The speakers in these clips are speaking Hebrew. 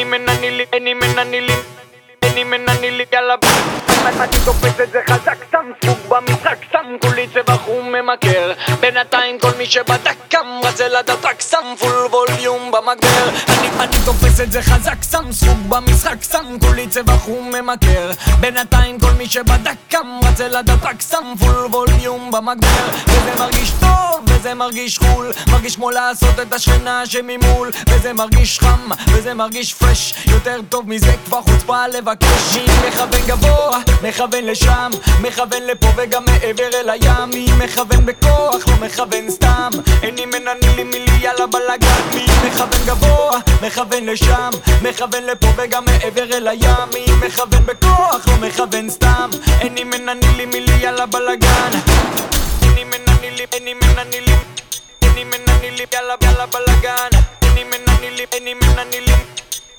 אני מנני לי, אני מנני לי אני מנני לי, יאללה אני תופס את זה חזק, שם סוג במשחק, שם כולי צבע חום ממכר בינתיים כל מי שבדק קם רצה לדעת רק פול ווליום במגבר אני, תופס את זה חזק, שם סוג במשחק, שם כולי צבע חום ממכר בינתיים כל מי שבדק קם רצה לדעת רק פול ווליום במגבר וזה מרגיש טוב וזה מרגיש חול מרגיש כמו לעשות את השכנה שממול. וזה מרגיש חם וזה מרגיש פרש יותר טוב מזה כבר חוצפה לבקש. מי מכוון גבוה מכוון לשם מכוון לפה וגם מעבר אל הים. מי מכוון בכוח לא מכוון סתם. איני מנני לי מילי על הבלאגן מי מכוון גבוה מכוון לשם מכוון לפה וגם מעבר אל הים. מי מכוון בכוח לא מכוון סתם. איני מנני לי מילי על הבלאגן אני מנני אני מנני לי אני מנני לי, יאללה יאללה בלאגן אני מנני לי, אני מנני לי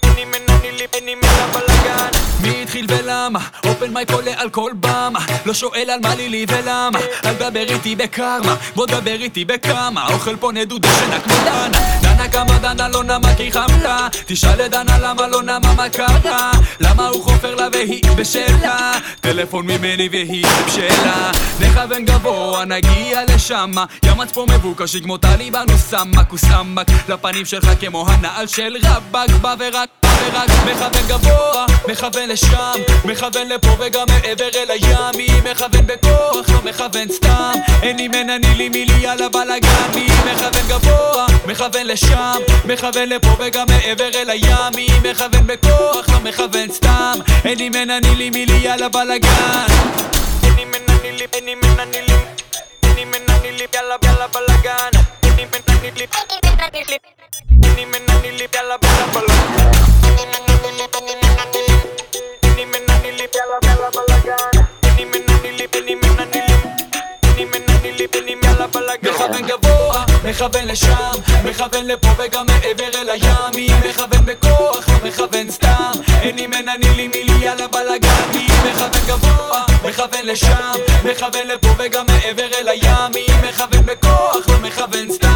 אני מנני לי, אני מנהל בלאגן מי התחיל ולמה? אופן מייק עולה על כל במה. לא שואל על מה לי לי ולמה. אל דבר איתי בקרמה. בוא דבר איתי בכמה. אוכל פה נדודה שינה כמו דנה. דנה כמה דנה לא נמה כי חמלה תשאל את דנה למה לא נמה מה קרה. למה הוא לה והיא בשלה. טלפון ממני והיא בשלה. נכוון גבוה נגיע לשמה. ימץ פה מבוקשי כמו טליבן הוא סמק הוא סמק לפנים שלך כמו הנעל של רבאק. בא ורק ורק מכוון גבוה, מכוון לשם מכוון לפה וגם מעבר אל הים מי מכוון בכוח, לא מכוון סתם. איני מנני לי מילי על הבלאגן מי מכוון גבוה, מכוון לשם מכוון לפה וגם מעבר אל הים מי מכוון בכוח, לא מכוון סתם. איני מנני לי מילי על הבלאגן מכוון גבוה, מכוון לשם מכוון לפה וגם מעבר אל הים מי מכוון בכוח, לא מכוון סתם. איני מנני לי מילי על הבלאגן מי מכוון גבוה, מכוון לשם מכוון לפה וגם מעבר אל הים מי מכוון בכוח, לא מכוון סתם